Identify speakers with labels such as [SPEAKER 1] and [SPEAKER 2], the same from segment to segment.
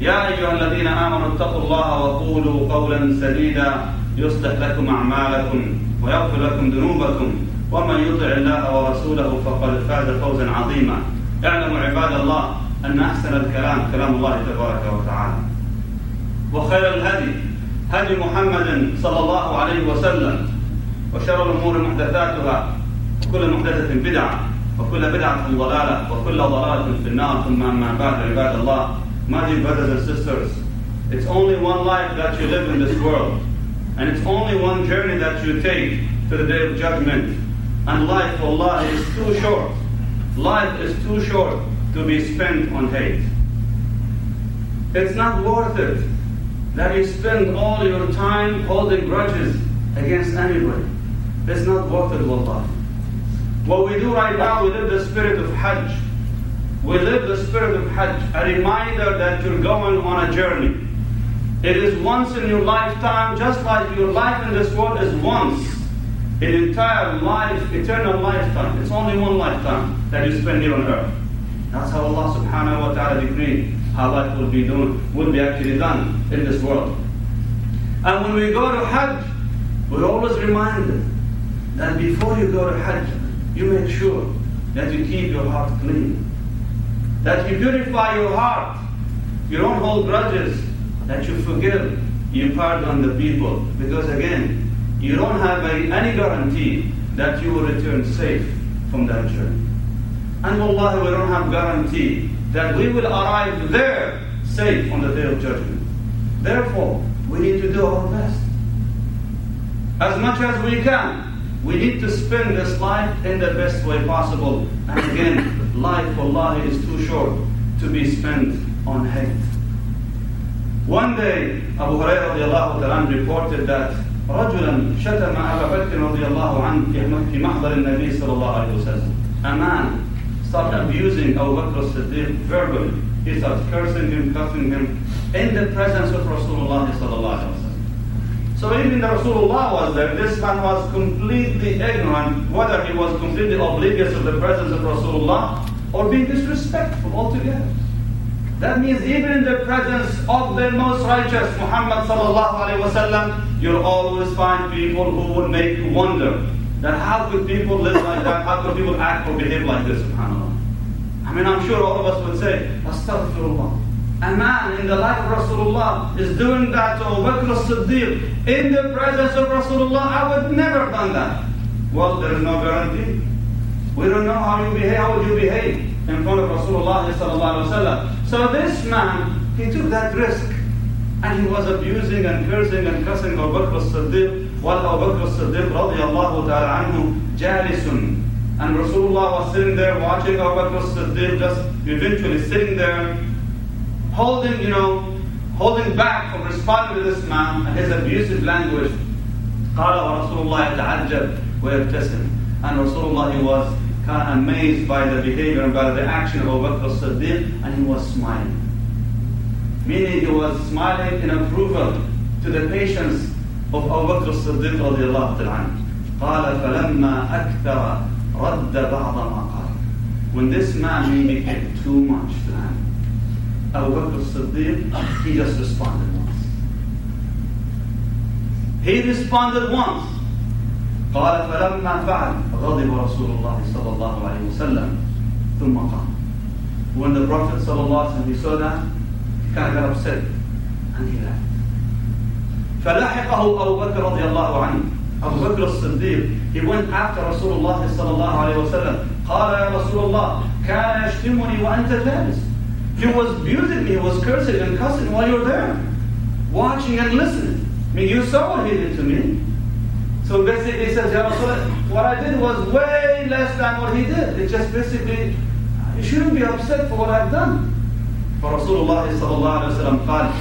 [SPEAKER 1] يا أيها الذين آمنوا اتقوا الله وقولوا قولا سديدا يصلح لكم أعمالكم ويغفر لكم ذنوبكم ومن يطع الله ورسوله فقد فاز فوزا عظيما. اعلموا عباد الله أن أحسن الكلام كلام الله تبارك وتعالى. وخير الهدي هدي محمد صلى الله عليه وسلم. وشر الأمور محدثاتها وكل محدثة بدعة وكل بدعة ضلالة وكل ضلالة في النار. ثم أما بعد عباد الله my dear brothers and sisters it's only one life that you live in this world and it's only one journey that you take to the day of judgment and life Allah is too short life is too short to be spent on hate it's not worth it that you spend all your time holding grudges against anybody. It's not worth it, wallah. What we do right now, we live the spirit of Hajj. We live the spirit of Hajj, a reminder that you're going on a journey. It is once in your lifetime, just like your life in this world is once. An entire life, eternal lifetime. It's only one lifetime that you spend here on earth. That's how Allah subhanahu wa ta'ala decreed how life will be done, will be actually done in this world. And when we go to Hajj, we're always reminded that before you go to Hajj, you make sure that you keep your heart clean, that you purify your heart, you don't hold grudges, that you forgive, you pardon the people, because again, you don't have any guarantee that you will return safe from that journey. And wallahi, we don't have guarantee that we will arrive there safe on the day of judgment. Therefore, we need to do our best. As much as we can, we need to spend this life in the best way possible. And again, life, Allah, is too short to be spent on hate. One day, Abu Hurairah reported that رجلا شتم أبا بكر رضي الله عنه في محضر النبي صلى الله عليه وسلم. A man started abusing Abu Bakr as-Siddiq verbally. He started cursing him, cussing him in the presence of Rasulullah sallallahu alaihi wasallam. So even the Rasulullah was there, this man was completely ignorant whether he was completely oblivious of the presence of Rasulullah or being disrespectful altogether. That means even in the presence of the most righteous Muhammad sallallahu alaihi wasallam, you'll always find people who would make you wonder that how could people live like that? How could people act or behave like this, subhanAllah? I mean, I'm sure all of us would say, Astaghfirullah. A man in the life of Rasulullah is doing that to Abu Bakr as-Siddiq in the presence of Rasulullah. I would never have done that. Well, there is no guarantee. We don't know how you behave, how would you behave in front of Rasulullah sallallahu alaihi wasallam. So this man, he took that risk. And he was abusing and cursing and cussing Abu Bakr as-Siddiq while Abu Bakr as-Siddiq radiallahu ta'ala anhu jalisun. And Rasulullah was sitting there watching Abu Bakr as-Siddiq just eventually sitting there holding, you know, holding back from responding to this man and his abusive language. قال ورسول الله يتعجب ويبتسم. And Rasulullah he was kind of amazed by the behavior and by the action of Abu Bakr as-Siddiq and he was smiling meaning he was smiling in approval to the patience of Abu Bakr as-Siddiq radiallahu ta'ala قال فلما أكثر رد بعض ما قال when this man became too much to him Abu Bakr as-Siddiq he just responded once he responded once قال فلما فعل غضب رسول الله صلى الله عليه وسلم ثم قام when the Prophet صلى الله عليه وسلم he saw that kind of got upset and he left. فلحقه أبو بكر رضي الله عنه Abu Bakr as-Siddiq, he went after Rasulullah sallallahu alayhi wa sallam. قال يا رسول الله كان يشتمني وأنت جالس. He was abusing me, he was cursing and cussing while you were there, watching and listening. I mean, you saw what he did to me. So basically he says, Ya Rasulullah, what I did was way less than what he did. It just basically, you shouldn't be upset for what I've done. فرسول الله صلى الله عليه وسلم قال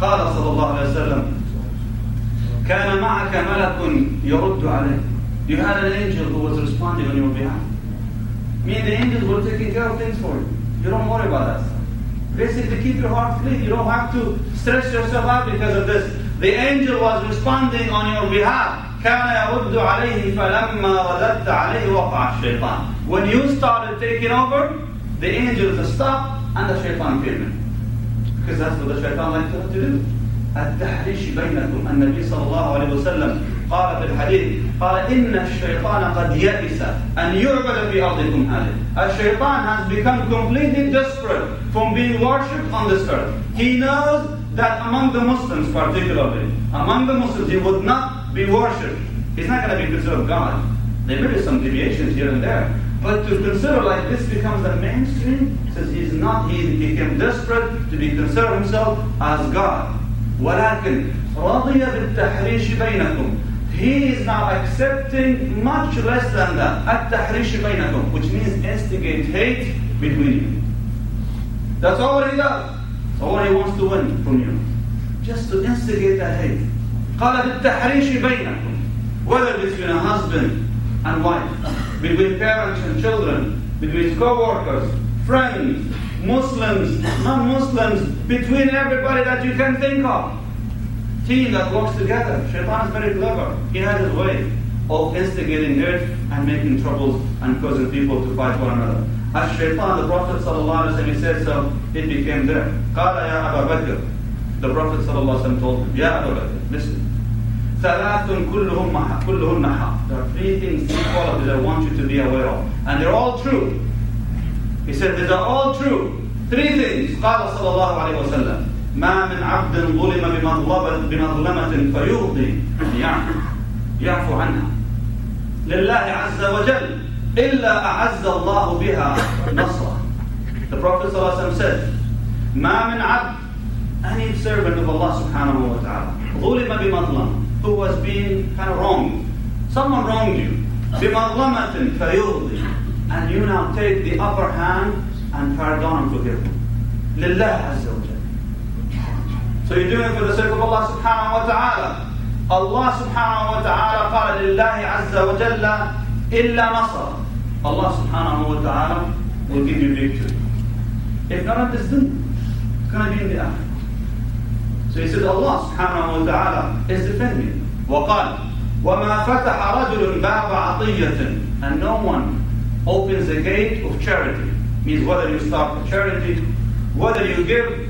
[SPEAKER 1] قال صلى الله عليه وسلم كان معك ملك يرد عليك You had an angel who was responding on your behalf. Me and the angels were taking care of things for you. You don't worry about that stuff. Basically, keep your heart clean. You don't have to stress yourself out because of this. The angel was responding on your behalf. كان يرد عليه فلما رددت عليه وقع الشيطان. When you started taking over, the angels stopped and the shaitan came in. Because that's what the shaitan likes to do. التحريش بينكم النبي صلى الله عليه وسلم قال في الحديث قال إن الشيطان قد يئس أن يعبد في أرضكم هذه الشيطان has become completely desperate from being worshipped on this earth he knows that among the Muslims particularly among the Muslims he would not be worshipped he's not going to be considered God there may be some deviations here and there but to consider like this becomes the mainstream says he's not he became desperate to be considered himself as God ولكن رضي بالتحريش بينكم he is now accepting much less than that التحريش بينكم which means instigate hate between you that's all he does that's all he wants to win from you just to instigate that hate قال بالتحريش بينكم whether between a husband and wife between parents and children between co-workers friends Muslims, non-Muslims, between everybody that you can think of. Team that works together. Shaitan is very clever. He has his way of instigating hurt and making troubles and causing people to fight one another. As Shaitan, the Prophet ﷺ, he said so, it became there. قال يا أبا بكر. The Prophet ﷺ told him, يا أبا بكر, listen. ثلاث كلهم كلهن حق. There are three things, three qualities I want you to be aware of. And they're all true. He said, these are all true. Three things. قال صلى الله عليه وسلم ما من عبد ظلم بمظلمة, بمظلمة فيرضي يعفو يعفو عنها لله عز وجل إلا أعز الله بها نصره. The Prophet صلى الله عليه وسلم said, ما من عبد any servant of Allah subhanahu wa ta'ala ظلم بمظلمة who was being kind of wronged. Someone wronged you. بمظلمة فيرضي and you now take the upper hand and pardon and forgive. لله عز وجل. So you're doing it for the sake of Allah subhanahu wa ta'ala. Allah subhanahu wa ta'ala قال لله عز وجل إلا نصر. Allah subhanahu wa ta'ala will give you victory. If not at this dunya, it's going to be in the akhirah. So he said Allah subhanahu wa ta'ala is defending. وقال وما فتح رجل باب عطية and no one opens the gate of charity. Means whether you start charity, whether you give,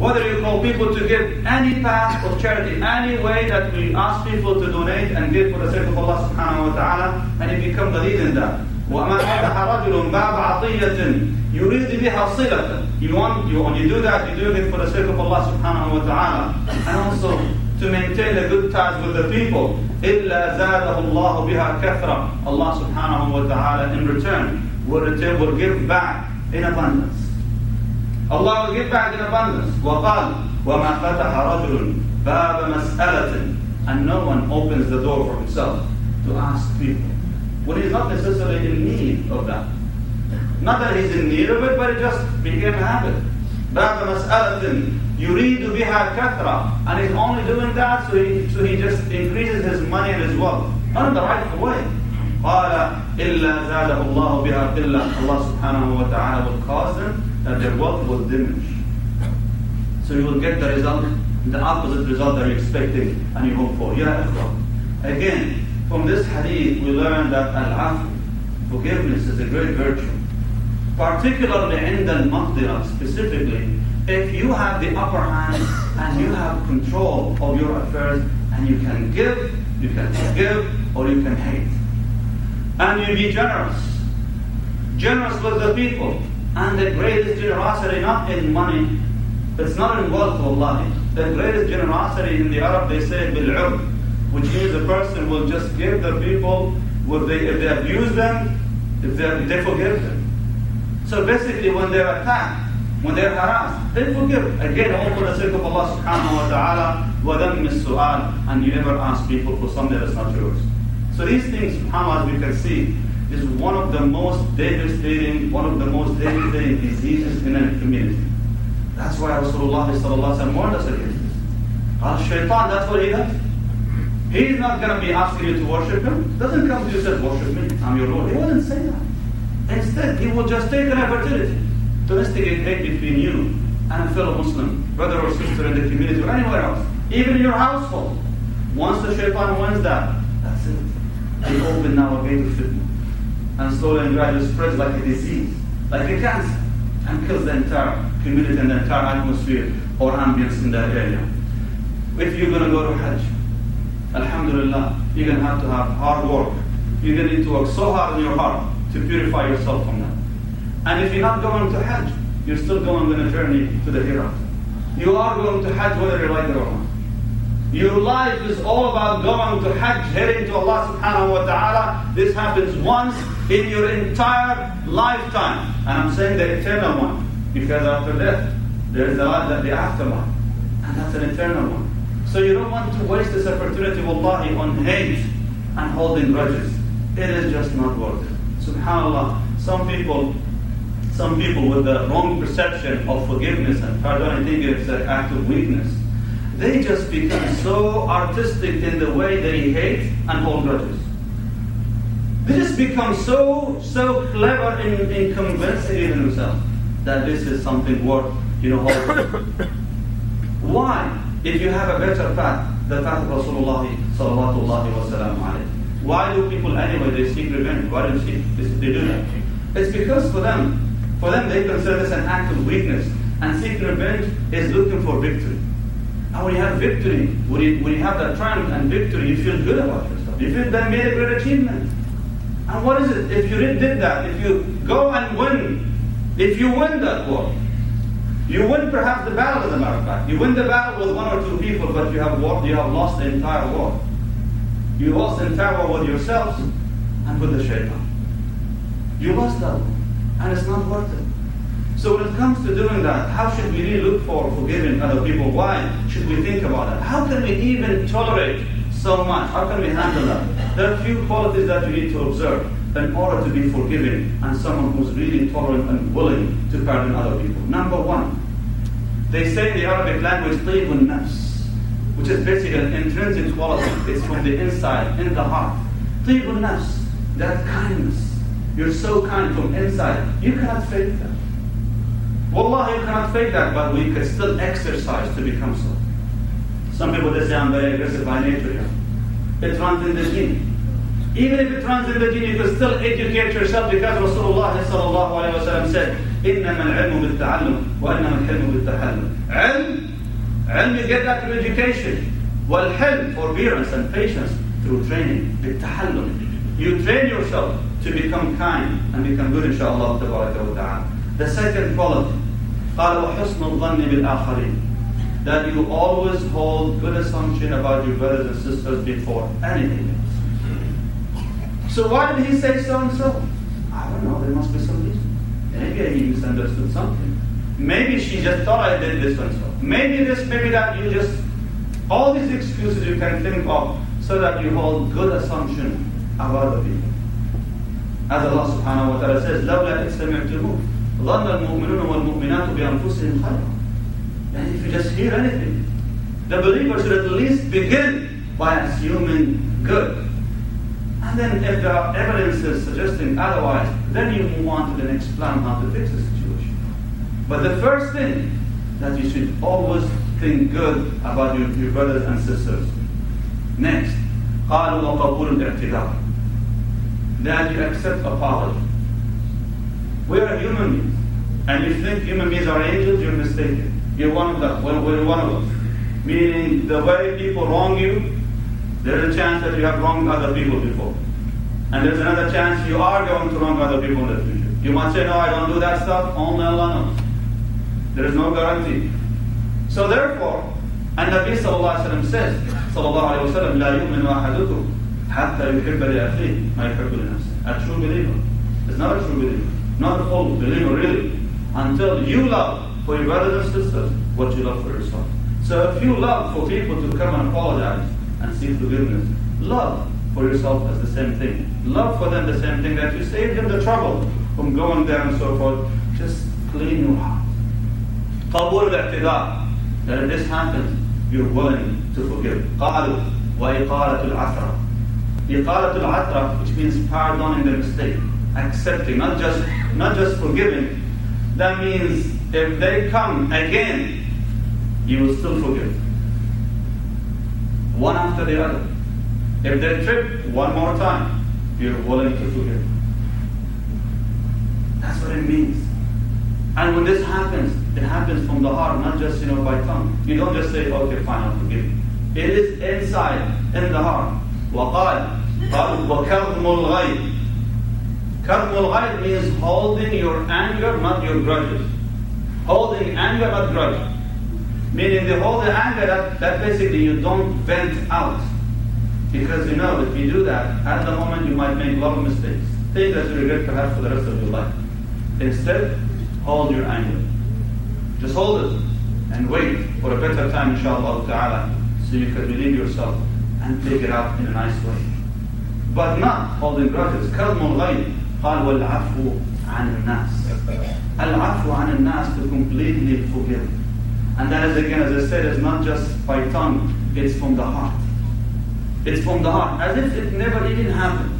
[SPEAKER 1] whether you call people to give any path of charity, any way that we ask people to donate and give for the sake of Allah subhanahu wa ta'ala, and you become the lead in that. وما فتح رجل باب عطية يريد بها صلة. You want, you, when you do that, you're doing it for the sake of Allah subhanahu wa ta'ala. And also to maintain a good ties with the people. إلا زاده الله بها كثرة. Allah subhanahu wa ta'ala in return will, return, will give back in abundance. Allah will give back in abundance. وقال وما فتح رجل باب مسألة and no one opens the door for himself to ask people when he's not necessarily in need of that. Not that he's in need of it, but it just became a habit. باب مسألة يريد بها كثرة and he's only doing that so he, so he just increases his money and his wealth. Not in the right way. قال إلا زاده الله بها قلة Allah subhanahu wa ta'ala will cause them that their wealth will diminish. So you will get the result, the opposite result that you're expecting and you hope for. Ya Again, from this hadith we learn that al-afu, forgiveness is a great virtue. Particularly in the maqdira specifically, if you have the upper hand and you have control of your affairs and you can give, you can forgive, or you can hate. And you be generous. Generous with the people. And the greatest generosity not in money, it's not in wealth, wallahi. The greatest generosity in the Arab, they say, بالعرض. which means the person will just give the people, will they, if they abuse them, if they, they forgive them. So basically, when they're attacked, when they're harassed, they forgive. Again, all for the sake of Allah subhanahu wa ta'ala, وَذَمِّ السُّؤَالِ And you never ask people for something that's not yours. So these things, subhanAllah, as we can see, is one of the most devastating, one of the most devastating diseases in a community. That's why Rasulullah warned us against this. Al shaitan, that's what he does. He's not going to be asking you to worship him. Doesn't come to you and says, worship me, I'm your Lord. He wouldn't say that. Instead, he will just take an opportunity to instigate hate between you and a fellow Muslim, brother or sister in the community or anywhere else, even in your household. Once the shaitan wins that, that's it. He open now a gate of fitna. And and gradually spreads like a disease, like a cancer, and kills the entire community and the entire atmosphere or ambience in that area. If you're going to go to Hajj, Alhamdulillah, you're going to have to have hard work. You're going to need to work so hard in your heart to purify yourself from that. And if you're not going to Hajj, you're still going on a journey to the hereafter. You are going to Hajj whether you like it or not. Your life is all about going to Hajj, heading to Allah subhanahu wa ta'ala. This happens once in your entire lifetime. And I'm saying the eternal one. Because after death, there is the, the afterlife. And that's an eternal one. So you don't want to waste this opportunity, wallahi, on hate and holding grudges. It is just not worth it. SubhanAllah, some people some people with the wrong perception of forgiveness and pardon, I think it's an act of weakness. They just become so artistic in the way they hate and hold grudges. They just become so so clever in, in convincing themselves that this is something worth, you know, holding. Why? If you have a better path, the path of Rasulullah sallallahu alayhi Why do people anyway, they seek revenge? Why do they, they do that? It's because for them, for them they consider this an act of weakness. And seeking revenge is looking for victory. And when you have victory, when you, when you have that triumph and victory, you feel good about yourself. You feel that made a great achievement. And what is it? If you did that, if you go and win, if you win that war, you win perhaps the battle, as a matter of fact. You win the battle with one or two people, but you have war, you have lost the entire war. You lost the entire war with yourselves and with the shaitan. You lost that war, and it's not worth it. So when it comes to doing that, how should we really look for forgiving other people? Why should we think about that? How can we even tolerate so much? How can we handle that? There are a few qualities that you need to observe in order to be forgiving and someone who's really tolerant and willing to pardon other people. Number one, they say in the Arabic language, طيب nafs, which is basically an intrinsic quality. It's from the inside, in the heart. طيب nafs, that kindness. You're so kind from inside. You cannot fake that. Wallah, you cannot fake that, but we can still exercise to become so. Some people they say I'm very aggressive by nature. It runs in the gene. Even if it runs in the gene, you can still educate yourself because Rasulullah said, إنما العلم بالتعلم وإنما الحلم بالتحلم. علم, علم you get that through education. والحلم, forbearance and patience through training. بالتحلم. You train yourself to become kind and become good inshallah تبارك وتعالى. The second quality, قال وحسن الظن بالآخرين. That you always hold good assumption about your brothers and sisters before anything else. So why did he say so and so? I don't know, there must be some reason. Maybe he misunderstood something. Maybe she just thought I did this and so. Maybe this, maybe that, you just, all these excuses you can think of so that you hold good assumption about other people. As Allah subhanahu wa ta'ala says, لولا إذ سمعتموه ظن المؤمنون والمؤمنات بأنفسهم خيرا. And if you just hear anything, the believer should at least begin by assuming good. And then if there are evidences suggesting otherwise, then you move on to the next plan how to fix the situation. But the first thing that you should always think good about your, your brothers and sisters. Next, قالوا وقبول الاعتذار. That you accept apology. We are human beings. And you think human beings are angels, you're mistaken. You're one of them. We're, we're one of them. Meaning the way people wrong you, there's a chance that you have wronged other people before. And there's another chance you are going to wrong other people in the future. You might say, no, I don't do that stuff. Only Allah knows. There is no guarantee. So therefore, and Nabi Sallallahu Alaihi Wasallam says, sallallahu alayhi wa sallam, لا يؤمن أحدكم حتى يحب لأخيه ما يحب لنفسه. A true believer is not a true believer, not a full believer really, until you love for your brothers and sisters what you love for yourself. So if you love for people to come and apologize and seek forgiveness, love for yourself as the same thing. Love for them the same thing that you save them the trouble from going there and so forth. Just clean your heart. قبول الاعتذار that if this happens, you're willing to forgive. قالوا وإقالة العثرة. إقالة العثرة, which means pardoning the mistake, accepting, not just not just forgiving. That means if they come again, you will still forgive. One after the other. If they trip one more time, you're willing to forgive. That's what it means. And when this happens, it happens from the heart, not just you know by tongue. You don't just say, okay, fine, I'll forgive you. It is inside, in the heart. وقال قال وكظم الغيظ Karmul Ghair means holding your anger, not your grudges. Holding anger, not grudges. Meaning the whole the anger that, that basically you don't vent out. Because you know if you do that, at the moment you might make a lot of mistakes. Things that you regret perhaps for the rest of your life. Instead, hold your anger. Just hold it and wait for a better time, inshallah ta'ala, so you can relieve yourself and take it out in a nice way. But not holding grudges. Kalmul ghayb قال والعفو عن الناس. العفو عن الناس to completely forgive. And that is again, as I said, is not just by tongue, it's from the heart. It's from the heart, as if it never even happened.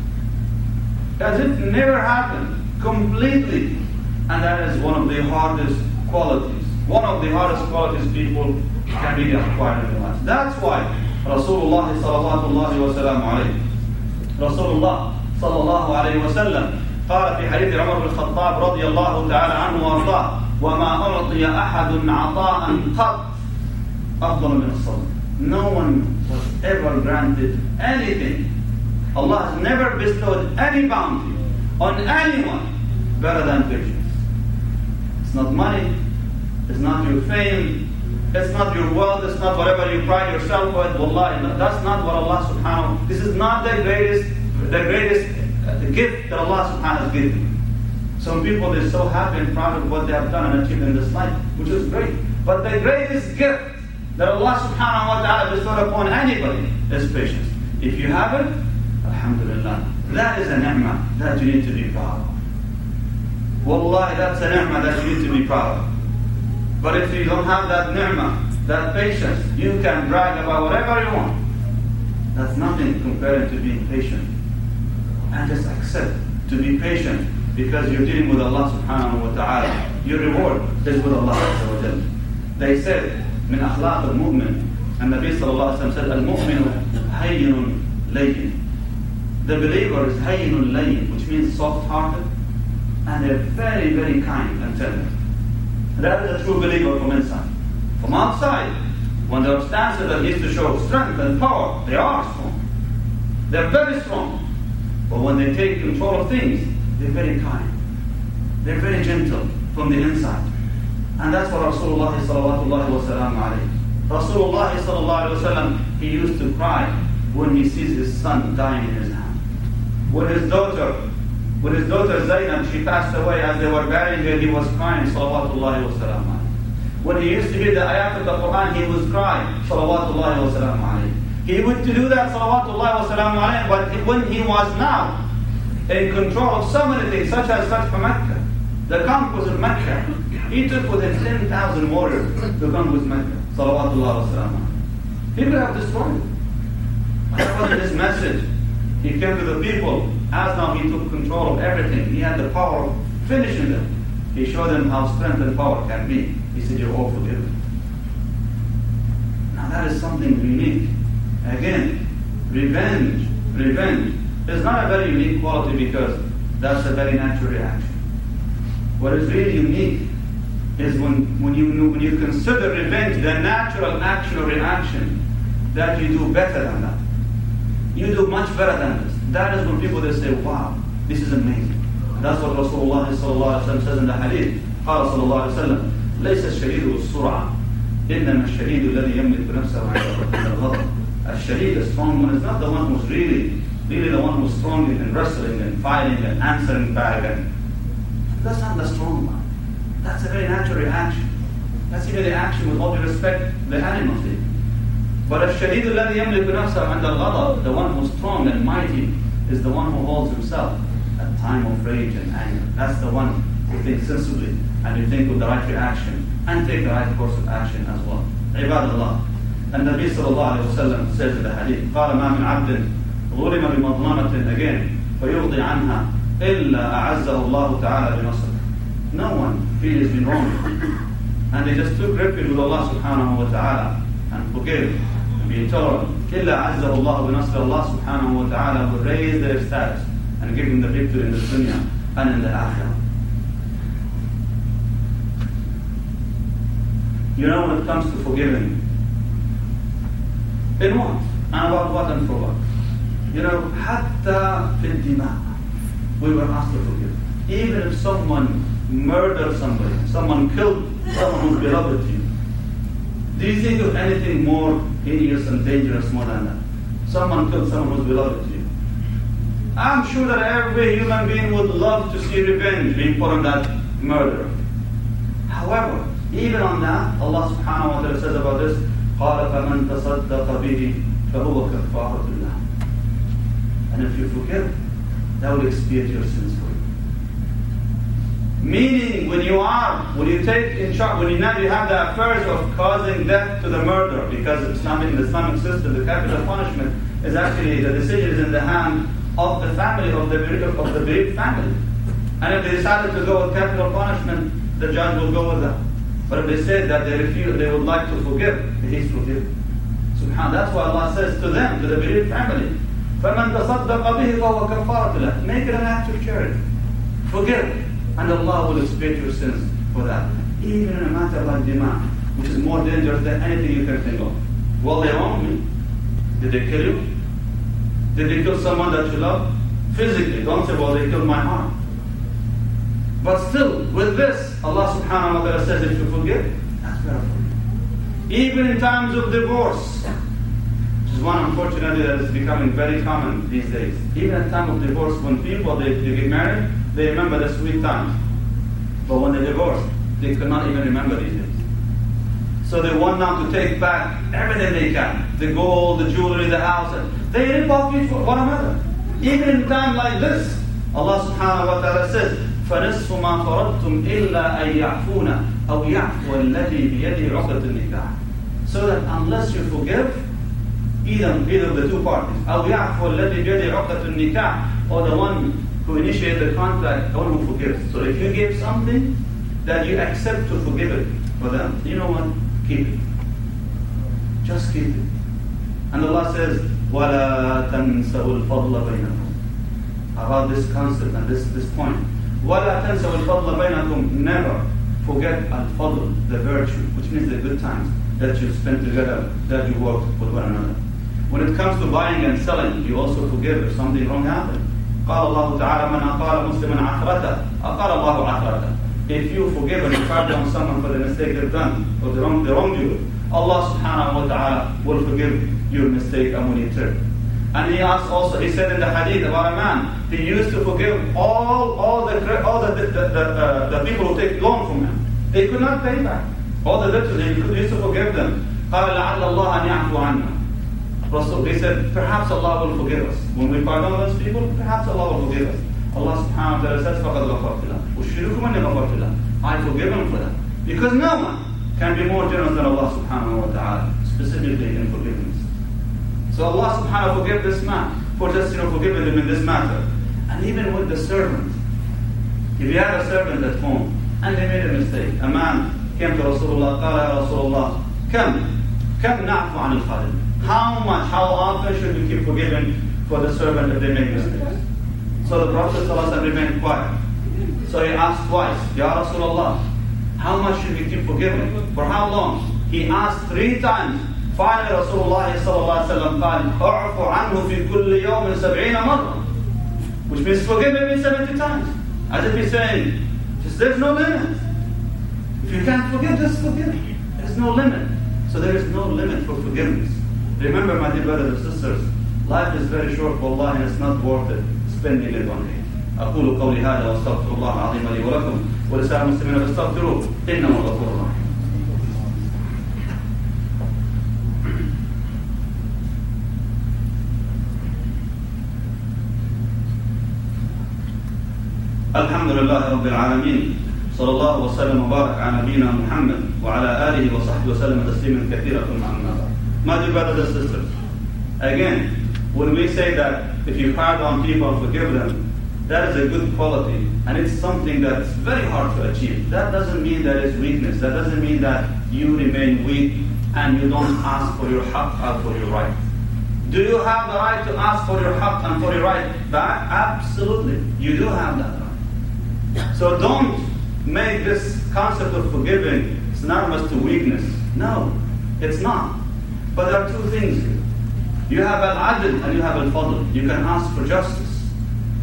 [SPEAKER 1] As if it never happened, completely. And that is one of the hardest qualities. One of the hardest qualities people can really acquire in their lives. That's why Rasulullah sallallahu wa sallam alayhi. Rasulullah sallallahu alayhi wa sallam قال في حديث عمر بن الخطاب رضي الله تعالى عنه وارضاه وما أعطي أحد عطاء قط أفضل من الصبر. No one was ever granted anything. Allah has never bestowed any bounty on anyone better than patience. It's not money, it's not your fame, it's not your wealth, it's not whatever you pride yourself with. Wallahi, that's not what Allah subhanahu This is not the greatest, the greatest gift that Allah subhanahu has given. you. Some people they're so happy and proud of what they have done and achieved in this life, which is great. But the greatest gift that Allah subhanahu wa ta'ala bestowed upon anybody is patience. If you have it, Alhamdulillah. That is a ni'mah that you need to be proud of. Wallahi, that's a ni'mah that you need to be proud of. But if you don't have that ni'mah, that patience, you can brag about whatever you want. That's nothing compared to being patient And just accept to be patient because you're dealing with Allah subhanahu wa ta'ala. Your reward is with Allah azza wa jalla. They said, من أخلاق المؤمن النبي صلى الله عليه وسلم said المؤمن هين لين The believer is هين لين which means soft-hearted and they're very, very kind and tender. That is a true believer from inside. From outside, when their stance is that needs to show strength and power, they are strong. They're very strong. But when they take control of things, they're very kind. They're very gentle from the inside. And that's what Rasulullah sallallahu. Rasulullah he used to cry when he sees his son dying in his hand. When his daughter, when his daughter Zainab, she passed away as they were burying her, he was crying sallallahu. When he used to hear the ayat of the Quran, he was crying sallallahu. He would to do that sallallahu wa but when he was now in control of so many things, such as Fatih Mecca, the conquest of Mecca, he took with him 10,000 warriors to conquest Mecca. Salawatullah wa. He could have destroyed it. But that wasn't his message. He came to the people as now he took control of everything. He had the power of finishing them. He showed them how strength and power can be. He said, You're all forgiven. Now that is something unique. Again, revenge, revenge is not a very unique quality because that's a very natural reaction. What is really unique is when, when, you, when you consider revenge the natural action or reaction that you do better than that. You do much better than this. That is when people they say, wow, this is amazing. That's what Rasulullah says in the hadith. قال صلى الله عليه وسلم ليس الشديد بالسرعة إنما الشديد الذي يملك نفسه عند الغضب Al-Shadid, a strong one, is not the one who's really, really the one who's strong in wrestling and fighting and answering back. And that's not the strong one. That's a very natural reaction. That's even the action with all due respect the animal. But a الذي the one who's strong and mighty, is the one who holds himself at time of rage and anger. That's the one who thinks sensibly and you think with the right reaction and take the right course of action as well. Ibadallah. النبي صلى الله عليه وسلم in the hadith قال ما من عبد ظلم بمظلمة again فيرضي عنها إلا أعزه الله تعالى بنصره No one feels been wronged and they just took refuge with Allah wa ta'ala and forgive and be tolerant إلا أعزه الله بنصر subhanahu wa ta'ala will raise their status and give them the victory in the dunya and in the akhirah You know when it comes to forgiving, In what? And about what and for what? You know, hatta fidima. We were asked to forgive. Even if someone murdered somebody, someone killed someone who's beloved to you, do you think of anything more hideous and dangerous more than that? Someone killed someone who's beloved to you. I'm sure that every human being would love to see revenge being put on that murderer. However, even on that, Allah subhanahu wa ta'ala says about this, قال فمن تصدق به فهو كفارة له. And if you forgive, that will expiate your sins for you. Meaning, when you are, when you take in charge, when you now you have the affairs of causing death to the murderer, because Islamic, in the Islamic system, the capital punishment is actually the decision is in the hand of the family of the of the bereaved family. And if they decided to go with capital punishment, the judge will go with that. But if they said that they refuse, they would like to forgive, he's forgiven. Subhan. That's why Allah says to them, to the bereaved family, فَمَنْ تَصَدَّقَ بِهِ فَهُوَ كَفَّارَةٌ لَهُ Make it an act of charity. Forgive. And Allah will expiate your sins for that. Even in a matter like dima, which is more dangerous than anything you can think of. Well, they wronged me. Did they kill you? Did they kill someone that you love? Physically. Don't say, well, they killed my heart. But still, with this, Allah subhanahu wa ta'ala says if you forgive, that's better for you. Even in times of divorce, which is one unfortunately that is becoming very common these days. Even at time of divorce, when people they, they get married, they remember the sweet times. But when they divorce, they could not even remember these days. So they want now to take back everything they can. The gold, the jewelry, the house. They rip off each one another. Even in time like this, Allah subhanahu wa ta'ala says, فنصف ما فرضتم إلا أن يعفون أو يعفو الذي بيده عقدة النكاح so that unless you forgive either, either the two parties أو يعفو الذي بيده عقدة النكاح or the one who initiated the contract the one who forgives so if you give something that you accept to forgive it for them you know what keep it just keep it and Allah says ولا تنسوا الفضل بينكم about this concept and this, this point وَلَا تَنْسَوْا الْفَضْلَ بَيْنَكُمْ Never forget al-fadl, the virtue, which means the good times that you spent together, that you worked with one another. When it comes to buying and selling, you also forgive if something wrong happened. قال الله تعالى من أقال مسلما عثرته أقال الله عثرته If you forgive and you pardon someone for the mistake they've done or the wrong, the wrong you, Allah subhanahu wa ta'ala will forgive your mistake and will return. And he asked also, he said in the hadith about a man, he used to forgive all, all the, all the, the, the, the, uh, the people who take loan from him. They could not pay back. All the debtors, he used to forgive them. قال لعل الله أن يعفو عنا. Rasul, they said, perhaps Allah will forgive us. When we pardon those people, perhaps Allah will forgive us. Allah subhanahu wa ta'ala says, فَقَدْ غَفَرْتُ لَهُ وَالشِّرِكُ مَنْ غَفَرْتُ لَهُ I forgive him for that. Because no one can be more generous than Allah subhanahu wa ta'ala, specifically in forgiveness. So Allah subhanahu wa ta'ala forgive this man for just, you know, forgiving him in this matter. And even with the servant. If you had a servant at home and they made a mistake, a man came to Rasulullah, قال يا رسول الله كم كم نعفو عن الخادم How much, how often should we keep forgiving for the servant if they make mistakes? So the Prophet ﷺ remained quiet. So he asked twice, Ya Rasulullah, how much should we keep forgiving? For how long? He asked three times. Finally Rasulullah ﷺ قال اعف عنه في كل يوم سبعين مرة which means forgive me 70 times. As if he's saying, just there's no limit. If you can't forgive, just forgive. There's no limit. So there is no limit for forgiveness. Remember, my dear brothers and sisters, life is very short, wallahi, and it's not worth it spending it on it. أقول قولي هذا وأستغفر الله العظيم لي ولكم ولسائر المسلمين فاستغفروه إنه الغفور الرحيم. الحمد لله رب العالمين صلى الله وسلم وبارك على نبينا محمد وعلى آله وصحبه وسلم تسليما كثيرا ثم أما بعد. My dear brothers and sisters, again, when we say that if you pardon people, forgive them, that is a good quality, and it's something that's very hard to achieve. That doesn't mean that it's weakness. That doesn't mean that you remain weak and you don't ask for your haqq or for your right. Do you have the right to ask for your haqq and for your right back? Absolutely. You do have that right. So don't make this concept of forgiving synonymous to weakness. No, it's not. But there are two things here. You have al-adl and you have al-fadl. You can ask for justice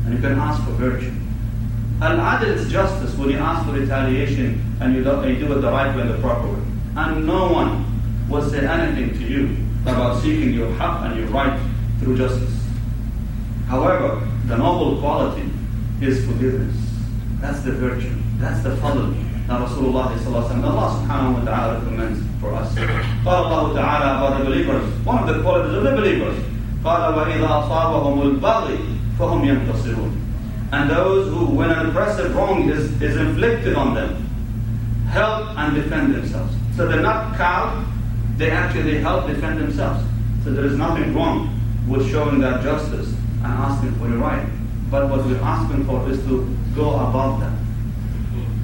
[SPEAKER 1] and you can ask for virtue. Al-adl is justice when you ask for retaliation and you, do, you do it the right way and the proper way. And no one will say anything to you about seeking your haqq and your right through justice. However, the noble quality is forgiveness. That's the virtue. That's the fadl that Rasulullah Allah subhanahu wa ta'ala recommends for us. قال الله تعالى about the believers, one of the qualities of the believers, قال وإذا أصابهم البغي فهم ينتصرون. And those who, when an oppressive wrong is, is inflicted on them, help and defend themselves. So they're not cowed, they actually help defend themselves. So there is nothing wrong with showing that justice and asking for your right. But what we're asking for is to go above that.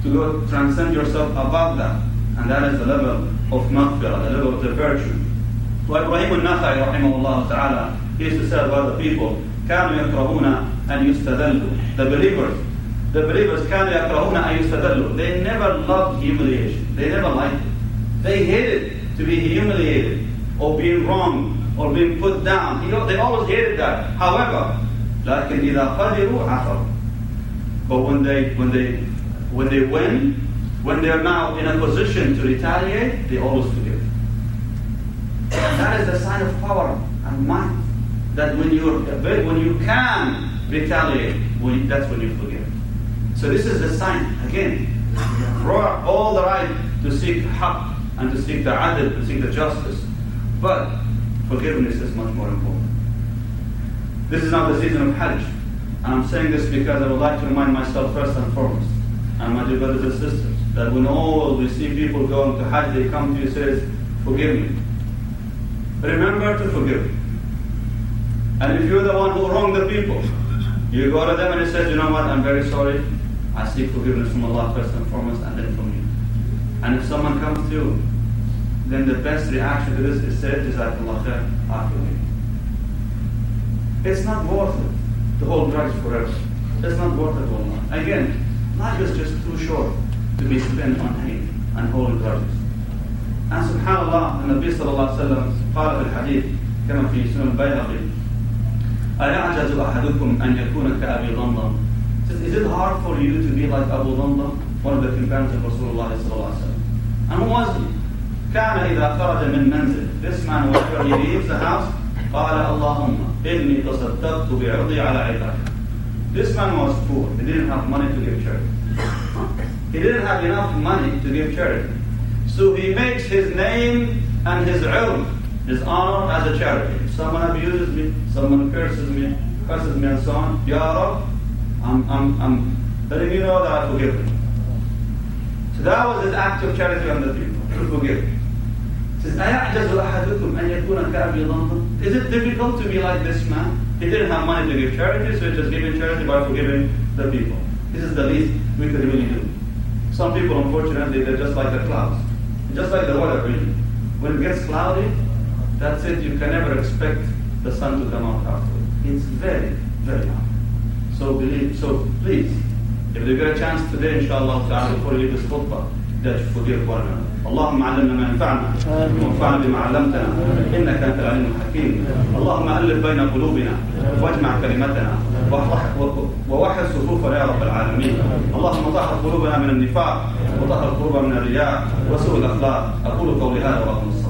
[SPEAKER 1] To go transcend yourself above that. And that is the level of maghfirah, the level of the virtue. وإبراهيم النخعي رحمه الله تعالى he used to say about the people كانوا يكرهون أن يستذلوا the believers the believers كانوا يكرهون أن يستذلوا they never loved humiliation they never liked it they hated to be humiliated or being wrong or being put down you know, they always hated that however لكن إذا قدروا عفوا but when they when they when they win when they are now in a position to retaliate they always forgive that is a sign of power and might that when you when you can retaliate, when, that's when you forgive. So this is the sign again. All the right to seek haqq and to seek the adl, to seek the justice, but forgiveness is much more important. This is now the season of Hajj, and I'm saying this because I would like to remind myself first and foremost, and my brothers and sisters, that when all we see people going to Hajj, they come to you and says, "Forgive me." Remember to forgive. And if you're the one who wronged the people, you go to them and you say, you know what, I'm very sorry. I seek forgiveness from Allah first and foremost and then from you. And if someone comes to you, then the best reaction to this is say, Jazakallah khair, I forgive It's not worth it to hold grudge forever. It's not worth it, Allah. Again, life is just too short to be spent on hate and holding grudges. And subhanallah, the Nabi sallallahu alayhi wa sallam قال في الحديث كما في سنن البيهقي أيعجز أحدكم أن يكون كأبي ضمضم Is it hard for you to be like Abu Dhamdam, one of the companions of Rasulullah sallallahu alaihi wasallam? And who was he? كان إذا خرج من منزل This man, whenever he leaves the house, قال اللهم إني تصدقت بعرضي على عبادك. This man was poor. He didn't have money to give charity. He didn't have enough money to give charity. So he makes his name and his ilm, his honor as a charity. If someone abuses me, someone curses me, curses me and so on, Ya Rab, I'm, I'm, I'm letting you know that I forgive him. So that was his act of charity on the people, to forgive. Says, أَيَعْجَزُ أَحَدُكُمْ أَنْ يَكُونَ كَأَبِي ضَمْضَمْ Is it difficult to be like this man? He didn't have money to give charity, so he just giving charity by forgiving the people. This is the least we could really do. Some people, unfortunately, they're just like the clouds. Just like the weather, really. When it gets cloudy, that's it. You can never expect the sun to come out afterward. It's very, very hard. So believe, so please, if you get a chance today, inshallah, before you leave this khutbah, one another. اللهم علمنا ما ينفعنا وانفعنا بما علمتنا إنك أنت العليم الحكيم. اللهم ألف بين قلوبنا واجمع كلمتنا ووحد صفوفنا يا رب العالمين. اللهم طهر قلوبنا من النفاق وطهر قلوبنا من الرياء وسوء الأخلاق. أقول قولي هذا واقم الصلاة.